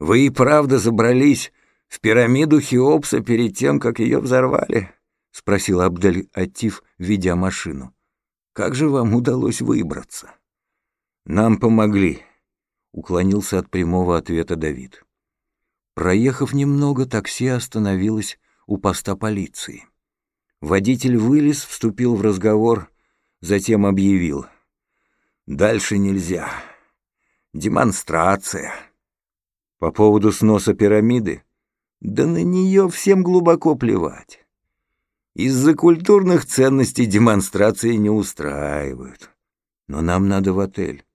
Вы и правда забрались в пирамиду Хеопса перед тем, как ее взорвали?» — спросил Абдель Атиф, ведя машину. «Как же вам удалось выбраться?» «Нам помогли», — уклонился от прямого ответа Давид. Проехав немного, такси остановилось у поста полиции. Водитель вылез, вступил в разговор, затем объявил. «Дальше нельзя. Демонстрация». По поводу сноса пирамиды? Да на нее всем глубоко плевать. Из-за культурных ценностей демонстрации не устраивают. Но нам надо в отель.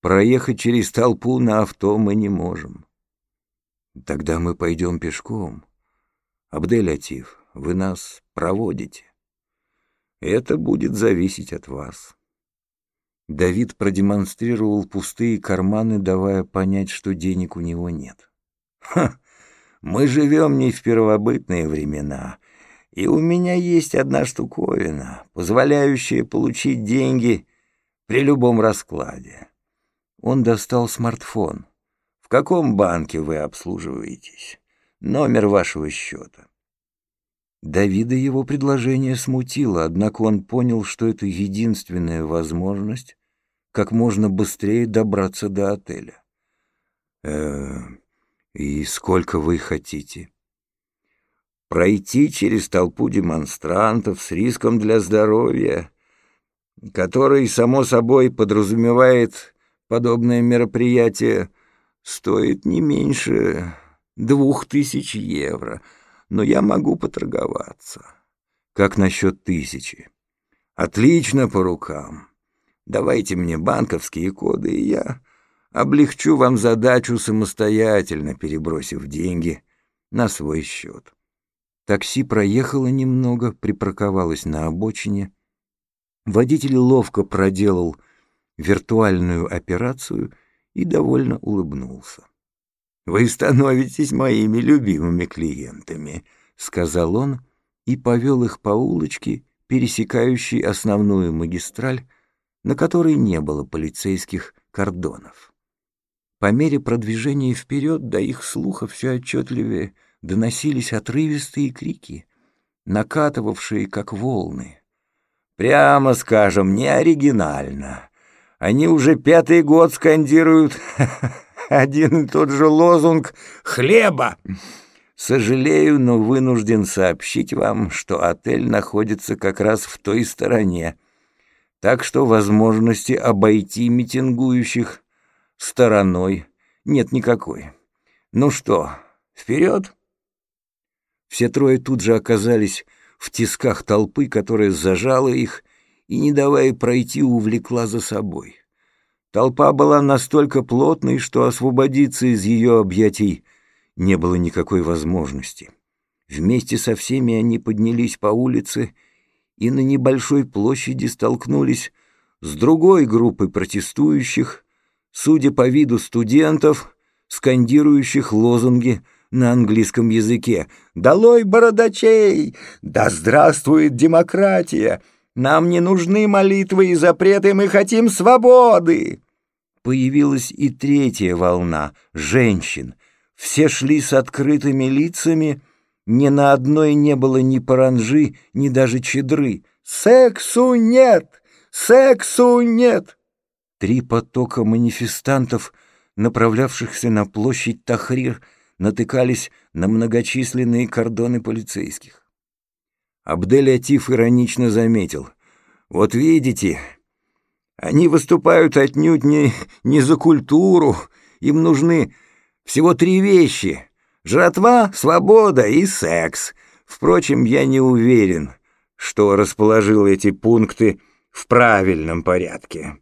Проехать через толпу на авто мы не можем. Тогда мы пойдем пешком. Абдель-Атив, вы нас проводите. Это будет зависеть от вас. Давид продемонстрировал пустые карманы, давая понять, что денег у него нет. «Ха! Мы живем не в первобытные времена, и у меня есть одна штуковина, позволяющая получить деньги при любом раскладе». Он достал смартфон. «В каком банке вы обслуживаетесь? Номер вашего счета?» Давида его предложение смутило, однако он понял, что это единственная возможность как можно быстрее добраться до отеля. э и сколько вы хотите?» «Пройти через толпу демонстрантов с риском для здоровья, который, само собой, подразумевает подобное мероприятие, стоит не меньше двух тысяч евро, но я могу поторговаться. Как насчет тысячи? Отлично по рукам. Давайте мне банковские коды, и я облегчу вам задачу самостоятельно, перебросив деньги на свой счет. Такси проехало немного, припарковалось на обочине. Водитель ловко проделал виртуальную операцию и довольно улыбнулся. «Вы становитесь моими любимыми клиентами», — сказал он и повел их по улочке, пересекающей основную магистраль, на которой не было полицейских кордонов. По мере продвижения вперед до их слуха все отчетливее доносились отрывистые крики, накатывавшие как волны. Прямо скажем, не оригинально. Они уже пятый год скандируют один и тот же лозунг «Хлеба!». Сожалею, но вынужден сообщить вам, что отель находится как раз в той стороне, так что возможности обойти митингующих стороной нет никакой. Ну что, вперед? Все трое тут же оказались в тисках толпы, которая зажала их и, не давая пройти, увлекла за собой. Толпа была настолько плотной, что освободиться из ее объятий не было никакой возможности. Вместе со всеми они поднялись по улице и на небольшой площади столкнулись с другой группой протестующих, судя по виду студентов, скандирующих лозунги на английском языке «Долой бородачей! Да здравствует демократия! Нам не нужны молитвы и запреты, мы хотим свободы!» Появилась и третья волна — женщин. Все шли с открытыми лицами — ни на одной не было ни паранжи, ни даже чедры. «Сексу нет! Сексу нет!» Три потока манифестантов, направлявшихся на площадь Тахрир, натыкались на многочисленные кордоны полицейских. Абдель Атиф иронично заметил. «Вот видите, они выступают отнюдь не, не за культуру, им нужны всего три вещи — Жратва, свобода и секс. Впрочем, я не уверен, что расположил эти пункты в правильном порядке.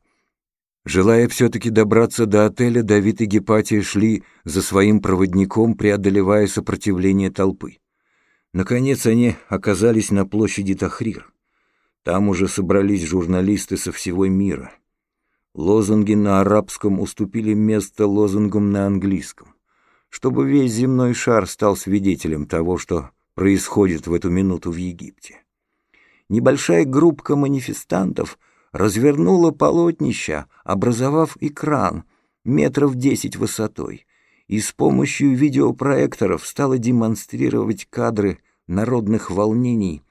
Желая все-таки добраться до отеля, Давид и Гепатия шли за своим проводником, преодолевая сопротивление толпы. Наконец они оказались на площади Тахрир. Там уже собрались журналисты со всего мира. Лозунги на арабском уступили место лозунгам на английском чтобы весь земной шар стал свидетелем того, что происходит в эту минуту в Египте. Небольшая группка манифестантов развернула полотнища, образовав экран метров десять высотой, и с помощью видеопроекторов стала демонстрировать кадры народных волнений,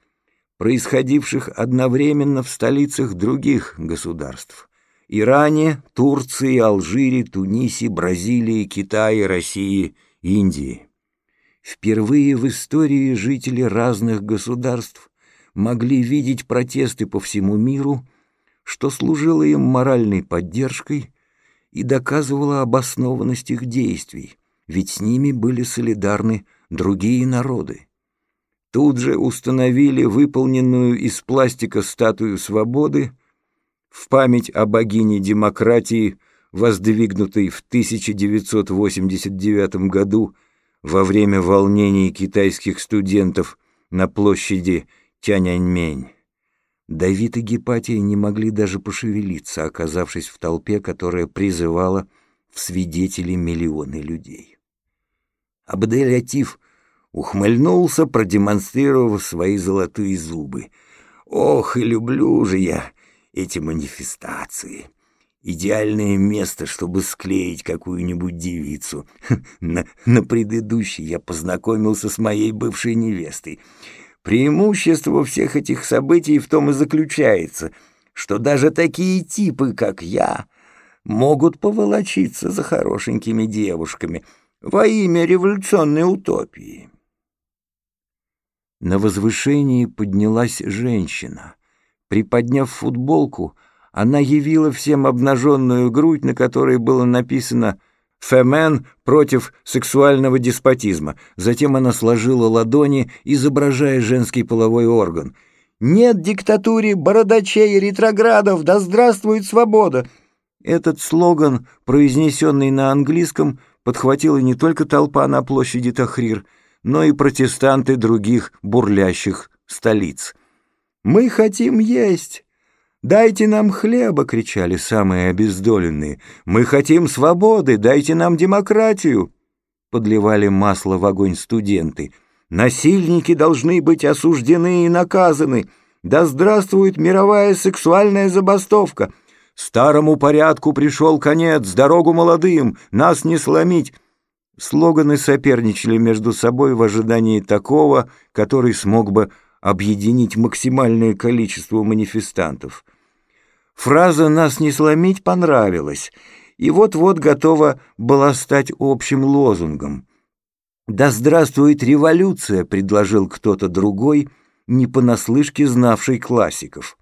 происходивших одновременно в столицах других государств – Иране, Турции, Алжире, Тунисе, Бразилии, Китае, России, Индии. Впервые в истории жители разных государств могли видеть протесты по всему миру, что служило им моральной поддержкой и доказывало обоснованность их действий, ведь с ними были солидарны другие народы. Тут же установили выполненную из пластика статую свободы в память о богине демократии, воздвигнутой в 1989 году во время волнений китайских студентов на площади Тяньаньмень. Давид и Гепатия не могли даже пошевелиться, оказавшись в толпе, которая призывала в свидетели миллионы людей. Абдель-Атиф ухмыльнулся, продемонстрировав свои золотые зубы. «Ох, и люблю же я эти манифестации!» Идеальное место, чтобы склеить какую-нибудь девицу. На, на предыдущей я познакомился с моей бывшей невестой. Преимущество всех этих событий в том и заключается, что даже такие типы, как я, могут поволочиться за хорошенькими девушками во имя революционной утопии. На возвышении поднялась женщина. Приподняв футболку, она явила всем обнаженную грудь, на которой было написано «Фемен против сексуального деспотизма». Затем она сложила ладони, изображая женский половой орган. «Нет диктатуре бородачей и ретроградов! Да здравствует свобода!» Этот слоган, произнесенный на английском, подхватила не только толпа на площади Тахрир, но и протестанты других бурлящих столиц. «Мы хотим есть!» «Дайте нам хлеба!» — кричали самые обездоленные. «Мы хотим свободы! Дайте нам демократию!» Подливали масло в огонь студенты. «Насильники должны быть осуждены и наказаны! Да здравствует мировая сексуальная забастовка! Старому порядку пришел конец! Дорогу молодым! Нас не сломить!» Слоганы соперничали между собой в ожидании такого, который смог бы объединить максимальное количество манифестантов. Фраза «нас не сломить» понравилась, и вот-вот готова была стать общим лозунгом. «Да здравствует революция!» — предложил кто-то другой, не понаслышке знавший классиков.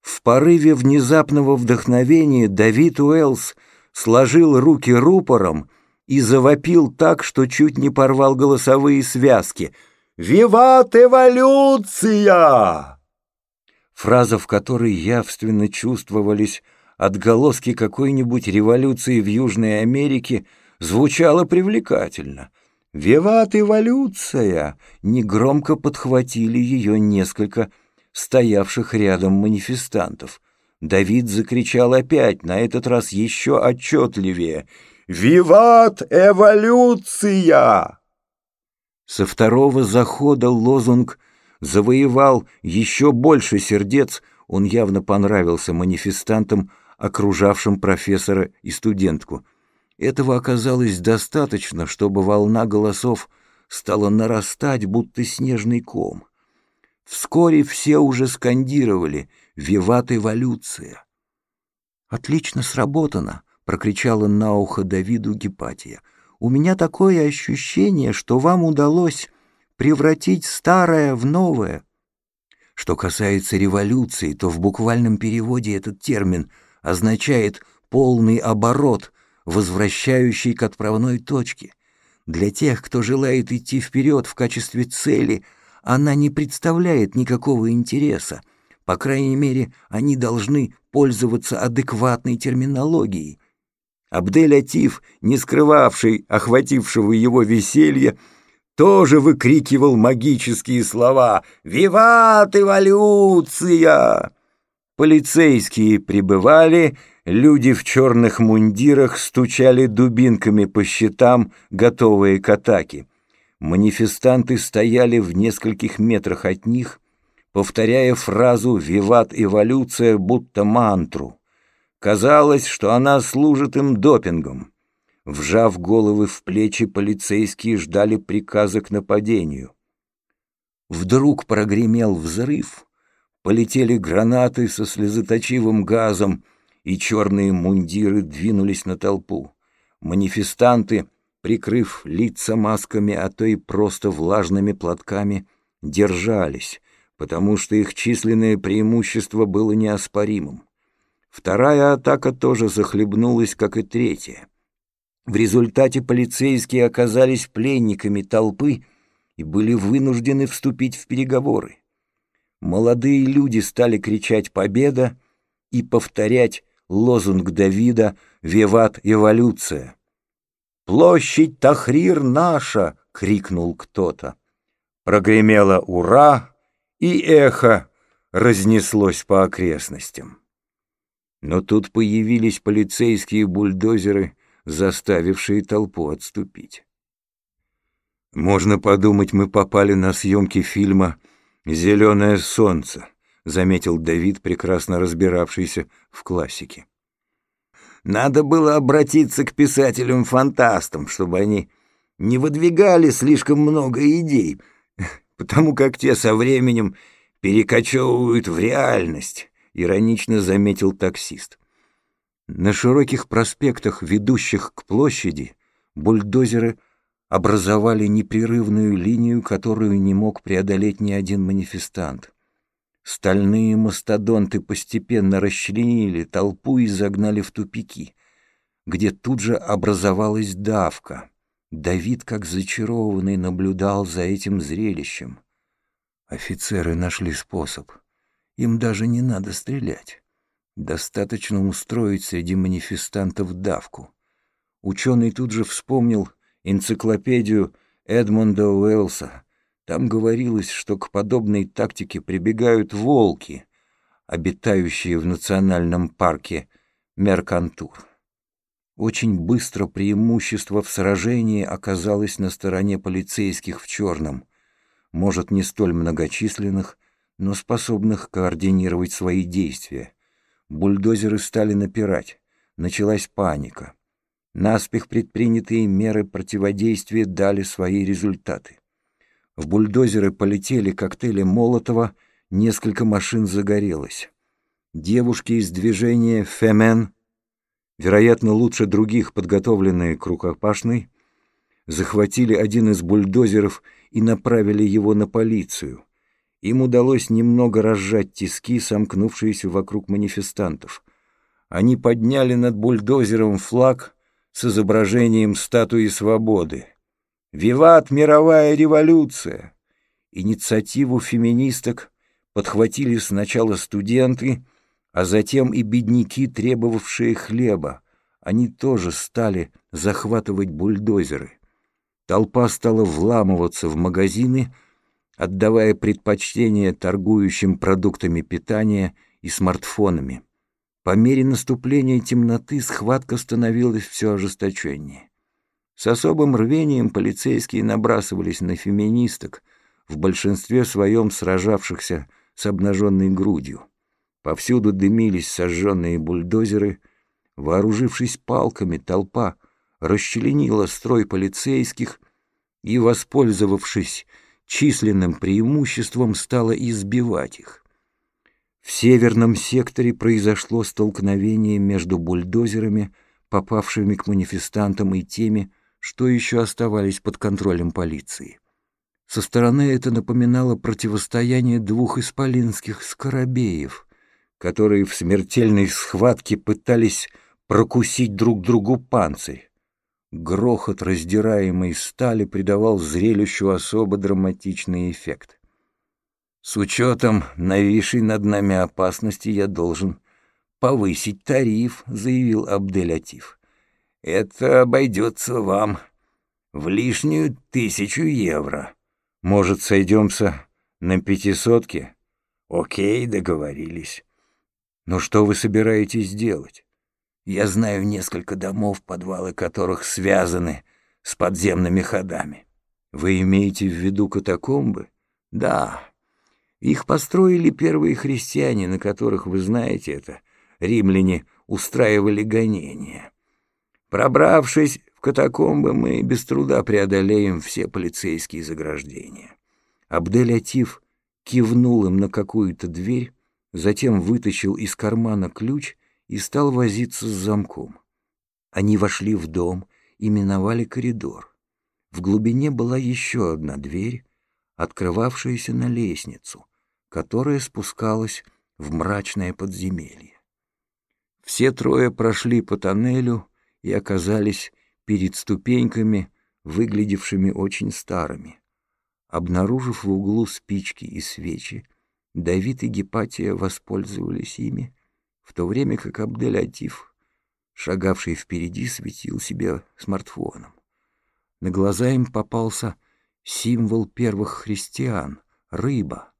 В порыве внезапного вдохновения Давид Уэллс сложил руки рупором и завопил так, что чуть не порвал голосовые связки. «Виват эволюция!» фраза в которой явственно чувствовались отголоски какой-нибудь революции в Южной Америке, звучала привлекательно. «Виват эволюция!» — негромко подхватили ее несколько стоявших рядом манифестантов. Давид закричал опять, на этот раз еще отчетливее. «Виват эволюция!» Со второго захода лозунг завоевал еще больше сердец, он явно понравился манифестантам, окружавшим профессора и студентку. Этого оказалось достаточно, чтобы волна голосов стала нарастать, будто снежный ком. Вскоре все уже скандировали «Виват эволюция!». «Отлично сработано!» — прокричала на ухо Давиду Гепатия. «У меня такое ощущение, что вам удалось превратить старое в новое. Что касается революции, то в буквальном переводе этот термин означает «полный оборот», возвращающий к отправной точке. Для тех, кто желает идти вперед в качестве цели, она не представляет никакого интереса. По крайней мере, они должны пользоваться адекватной терминологией. Абдель-Атиф, не скрывавший охватившего его веселья, тоже выкрикивал магические слова «Виват эволюция!». Полицейские прибывали, люди в черных мундирах стучали дубинками по щитам, готовые к атаке. Манифестанты стояли в нескольких метрах от них, повторяя фразу «Виват эволюция» будто мантру. Казалось, что она служит им допингом. Вжав головы в плечи, полицейские ждали приказа к нападению. Вдруг прогремел взрыв, полетели гранаты со слезоточивым газом, и черные мундиры двинулись на толпу. Манифестанты, прикрыв лица масками, а то и просто влажными платками, держались, потому что их численное преимущество было неоспоримым. Вторая атака тоже захлебнулась, как и третья. В результате полицейские оказались пленниками толпы и были вынуждены вступить в переговоры. Молодые люди стали кричать «Победа!» и повторять лозунг Давида «Виват эволюция!». «Площадь Тахрир наша!» — крикнул кто-то. Прогремело «Ура!» и эхо разнеслось по окрестностям. Но тут появились полицейские бульдозеры, заставившие толпу отступить. «Можно подумать, мы попали на съемки фильма «Зеленое солнце», — заметил Давид, прекрасно разбиравшийся в классике. «Надо было обратиться к писателям-фантастам, чтобы они не выдвигали слишком много идей, потому как те со временем перекочевывают в реальность», — иронично заметил таксист. На широких проспектах, ведущих к площади, бульдозеры образовали непрерывную линию, которую не мог преодолеть ни один манифестант. Стальные мастодонты постепенно расчленили толпу и загнали в тупики, где тут же образовалась давка. Давид, как зачарованный, наблюдал за этим зрелищем. Офицеры нашли способ. Им даже не надо стрелять. Достаточно устроить среди манифестантов давку. Ученый тут же вспомнил энциклопедию Эдмунда Уэллса. Там говорилось, что к подобной тактике прибегают волки, обитающие в национальном парке Меркантур. Очень быстро преимущество в сражении оказалось на стороне полицейских в черном, может, не столь многочисленных, но способных координировать свои действия. Бульдозеры стали напирать. Началась паника. Наспех предпринятые меры противодействия дали свои результаты. В бульдозеры полетели коктейли Молотова, несколько машин загорелось. Девушки из движения «Фемен», вероятно, лучше других подготовленные к рукопашной, захватили один из бульдозеров и направили его на полицию — им удалось немного разжать тиски, сомкнувшиеся вокруг манифестантов. Они подняли над бульдозером флаг с изображением статуи свободы. «Виват мировая революция!» Инициативу феминисток подхватили сначала студенты, а затем и бедняки, требовавшие хлеба. Они тоже стали захватывать бульдозеры. Толпа стала вламываться в магазины, отдавая предпочтение торгующим продуктами питания и смартфонами. По мере наступления темноты схватка становилась все ожесточеннее. С особым рвением полицейские набрасывались на феминисток, в большинстве своем сражавшихся с обнаженной грудью. Повсюду дымились сожженные бульдозеры. Вооружившись палками, толпа расчленила строй полицейских и, воспользовавшись численным преимуществом стало избивать их. В северном секторе произошло столкновение между бульдозерами, попавшими к манифестантам, и теми, что еще оставались под контролем полиции. Со стороны это напоминало противостояние двух исполинских скоробеев, которые в смертельной схватке пытались прокусить друг другу панцирь. Грохот раздираемой стали придавал зрелищу особо драматичный эффект. С учетом нависшей над нами опасности я должен повысить тариф, заявил Абделятив. Это обойдется вам в лишнюю тысячу евро. Может, сойдемся на пятисотке? Окей, договорились. Но что вы собираетесь делать? Я знаю несколько домов, подвалы которых связаны с подземными ходами. Вы имеете в виду катакомбы? Да. Их построили первые христиане, на которых, вы знаете это, римляне устраивали гонения. Пробравшись В катакомбы мы без труда преодолеем все полицейские заграждения. Абдель-Атиф кивнул им на какую-то дверь, затем вытащил из кармана ключ и стал возиться с замком. Они вошли в дом и миновали коридор. В глубине была еще одна дверь, открывавшаяся на лестницу, которая спускалась в мрачное подземелье. Все трое прошли по тоннелю и оказались перед ступеньками, выглядевшими очень старыми. Обнаружив в углу спички и свечи, Давид и Гепатия воспользовались ими, в то время как Абдель-Атиф, шагавший впереди, светил себе смартфоном. На глаза им попался символ первых христиан — рыба,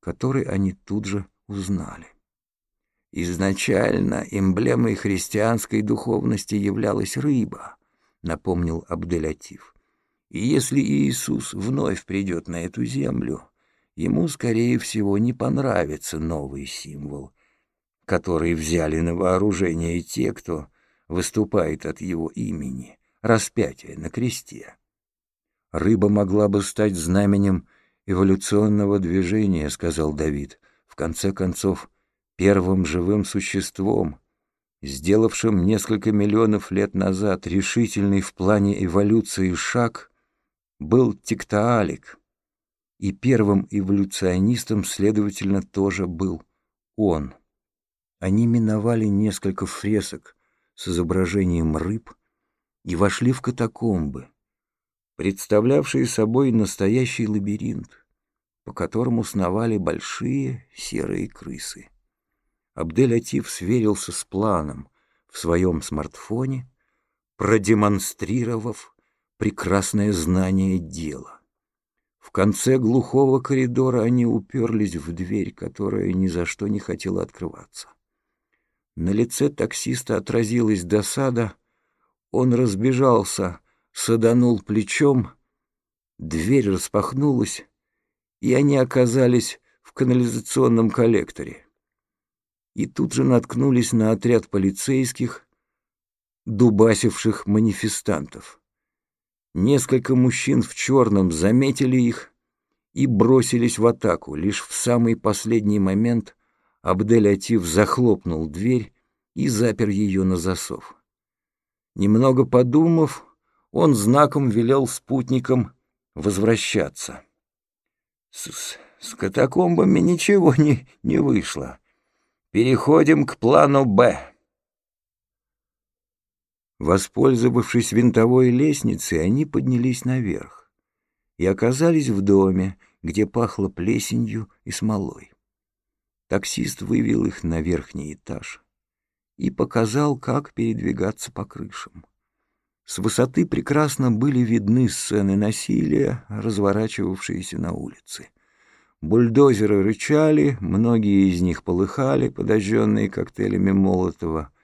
который они тут же узнали. «Изначально эмблемой христианской духовности являлась рыба», — напомнил Абделятив. И если Иисус вновь придет на эту землю, ему, скорее всего, не понравится новый символ, который взяли на вооружение те, кто выступает от его имени, распятие на кресте. Рыба могла бы стать знаменем эволюционного движения, сказал Давид, в конце концов, первым живым существом, сделавшим несколько миллионов лет назад решительный в плане эволюции шаг был Тиктаалик, и первым эволюционистом, следовательно, тоже был он. Они миновали несколько фресок с изображением рыб и вошли в катакомбы, представлявшие собой настоящий лабиринт, по которому сновали большие серые крысы. Абдель-Атиф сверился с планом в своем смартфоне, продемонстрировав прекрасное знание дела. В конце глухого коридора они уперлись в дверь, которая ни за что не хотела открываться. На лице таксиста отразилась досада, он разбежался, саданул плечом, дверь распахнулась, и они оказались в канализационном коллекторе. И тут же наткнулись на отряд полицейских, дубасивших манифестантов. Несколько мужчин в черном заметили их и бросились в атаку. Лишь в самый последний момент Абдель-Атив захлопнул дверь и запер ее на засов. Немного подумав, он знаком велел спутникам возвращаться. С, с катакомбами ничего не, не вышло. Переходим к плану «Б». Воспользовавшись винтовой лестницей, они поднялись наверх и оказались в доме, где пахло плесенью и смолой. Таксист вывел их на верхний этаж и показал, как передвигаться по крышам. С высоты прекрасно были видны сцены насилия, разворачивавшиеся на улице. Бульдозеры рычали, многие из них полыхали, подожженные коктейлями Молотова —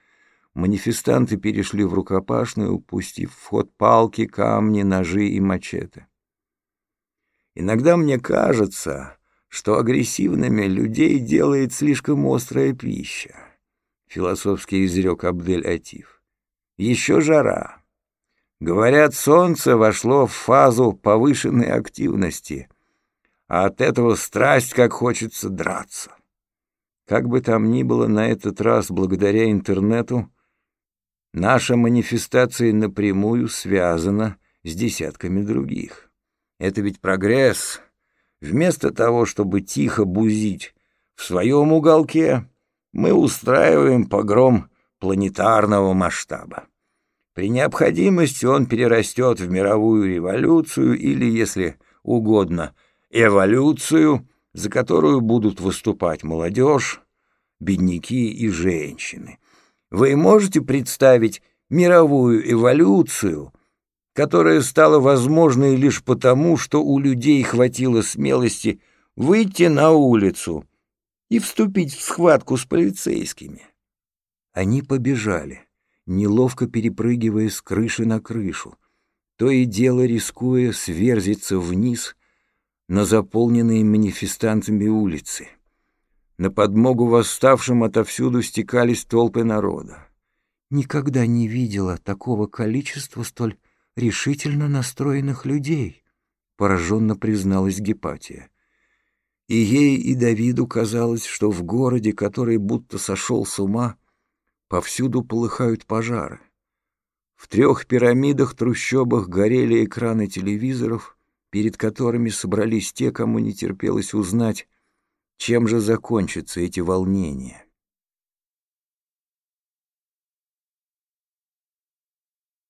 Манифестанты перешли в рукопашную, пустив в ход палки, камни, ножи и мачете. Иногда мне кажется, что агрессивными людей делает слишком острая пища, философски изрек Абдель-Атиф. Еще жара. Говорят, солнце вошло в фазу повышенной активности, а от этого страсть как хочется драться. Как бы там ни было, на этот раз, благодаря интернету, Наша манифестация напрямую связана с десятками других. Это ведь прогресс. Вместо того, чтобы тихо бузить в своем уголке, мы устраиваем погром планетарного масштаба. При необходимости он перерастет в мировую революцию или, если угодно, эволюцию, за которую будут выступать молодежь, бедняки и женщины. Вы можете представить мировую эволюцию, которая стала возможной лишь потому, что у людей хватило смелости выйти на улицу и вступить в схватку с полицейскими? Они побежали, неловко перепрыгивая с крыши на крышу, то и дело рискуя сверзиться вниз на заполненные манифестантами улицы. На подмогу восставшим отовсюду стекались толпы народа. никогда не видела такого количества столь решительно настроенных людей, пораженно призналась Гепатия. И ей, и Давиду казалось, что в городе, который будто сошел с ума, повсюду полыхают пожары. В трех пирамидах-трущобах горели экраны телевизоров, перед которыми собрались те, кому не терпелось узнать, чем же закончатся эти волнения.